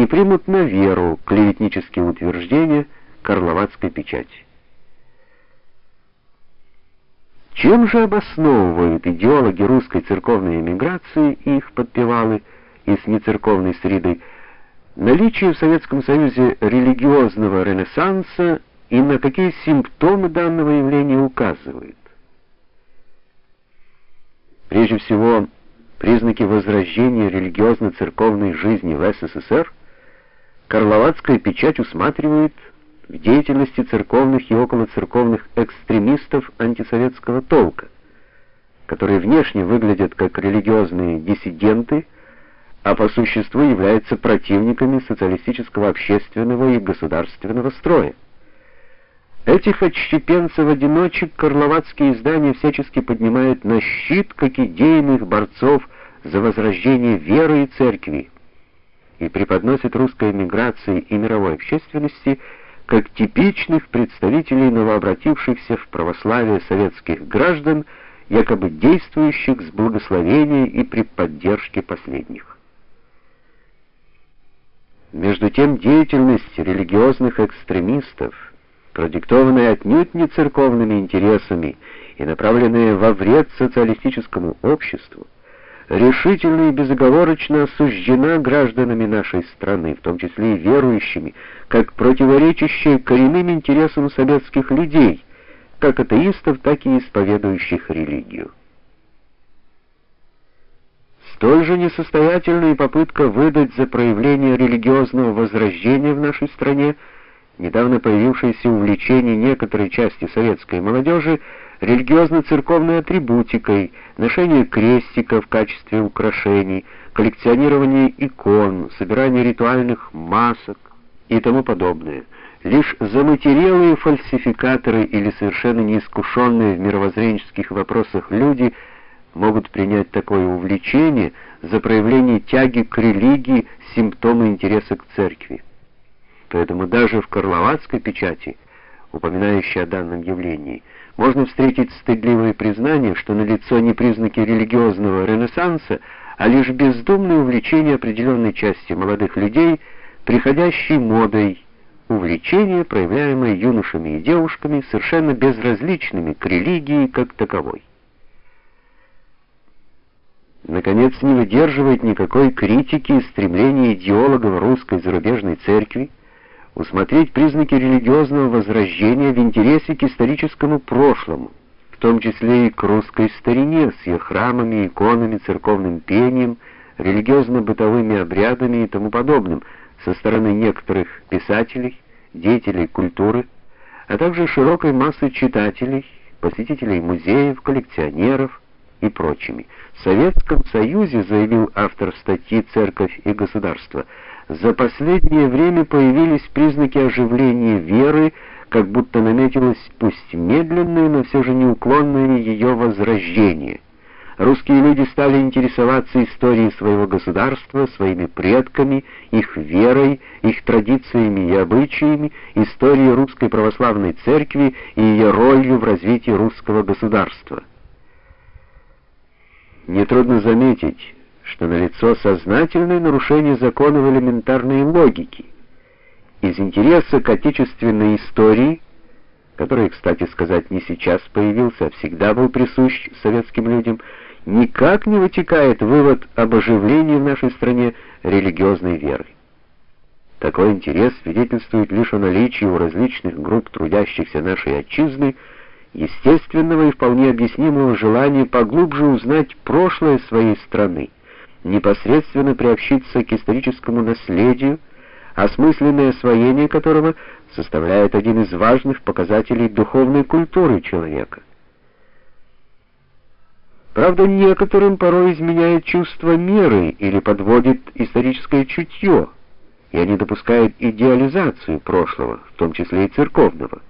и примут на веру клеветнические утверждения Карловацкой печати. Чем же обосновывают идеологи русской церковной эмиграции и их подпевалы из нецерковной среды наличие в Советском Союзе религиозного ренессанса и на какие симптомы данного явления указывает? Прежде всего, признаки возрождения религиозно-церковной жизни в СССР Карловацкая печать усматривает в деятельности церковных и околоцерковных экстремистов антисоветского толка, которые внешне выглядят как религиозные диссиденты, а по существу являются противниками социалистического общественного и государственного строя. Этих отщепенцев-одиночек карловацкие издания всячески поднимают на щит как идейных борцов за возрождение веры и церкви и преподносят русской эмиграции и мировой общественности как типичных представителей новообратившихся в православие советских граждан, якобы действующих с благословения и при поддержке последних. Между тем деятельность религиозных экстремистов, продиктованная отнюдь не церковными интересами и направленная во вред социалистическому обществу, решительно и безоговорочно осуждена гражданами нашей страны, в том числе и верующими, как противоречащая коренным интересам советских людей, как атеистов, так и исповедующих религию. Столь же несостоятельная попытка выдать за проявление религиозного возрождения в нашей стране недавно появившееся увлечение некоторой части советской молодежи религиозно-церковной атрибутикой, ношение крестика в качестве украшений, коллекционирование икон, собирание ритуальных масок и тому подобное. Лишь заматерелые фальсификаторы или совершенно неискушенные в мировоззренческих вопросах люди могут принять такое увлечение за проявление тяги к религии, симптомы интереса к церкви. Поэтому даже в Карловацкой печати, упоминающей о данном явлении, можно встретить стыдливое признание, что налицо не признаки религиозного ренессанса, а лишь бездумное увлечение определенной части молодых людей приходящей модой, увлечение, проявляемое юношами и девушками, совершенно безразличными к религии как таковой. Наконец, не выдерживает никакой критики и стремления идеологов русской зарубежной церкви усмотреть признаки религиозного возрождения в интересе к историческому прошлому, в том числе и к русской старине с ее храмами, иконами, церковным пением, религиозно-бытовыми обрядами и тому подобным со стороны некоторых писателей, деятелей культуры, а также широкой массы читателей, посетителей музеев, коллекционеров и прочими. В Советском Союзе, заявил автор статьи «Церковь и государство», за последнее время появились признаки оживления веры, как будто наметилось пусть медленное, но все же неуклонное ее возрождение. Русские люди стали интересоваться историей своего государства, своими предками, их верой, их традициями и обычаями, историей русской православной церкви и ее ролью в развитии русского государства. Нетрудно заметить, что налицо сознательное нарушение законов элементарной логики. Из интереса к отечественной истории, который, кстати сказать, не сейчас появился, а всегда был присущ советским людям, никак не вытекает вывод об оживлении в нашей стране религиозной веры. Такой интерес свидетельствует лишь о наличии у различных групп трудящихся нашей отчизны естественного и вполне объяснимого желания поглубже узнать прошлое своей страны непосредственно приобщиться к историческому наследию, осмысленное освоение которого составляет один из важных показателей духовной культуры человека. Правда, некоторым порой изменяет чувство меры или подводит историческое чутье, и они допускают идеализацию прошлого, в том числе и церковного.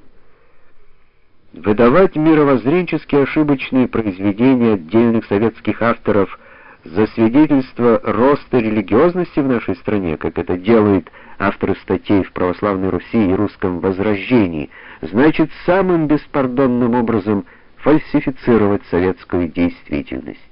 Выдавать мировоззренчески ошибочные произведения отдельных советских авторов – за свидетельство роста религиозности в нашей стране, как это делают авторы статей в православной Руси и русском возрождении, значит самым беспардонным образом фальсифицировать советскую действительность.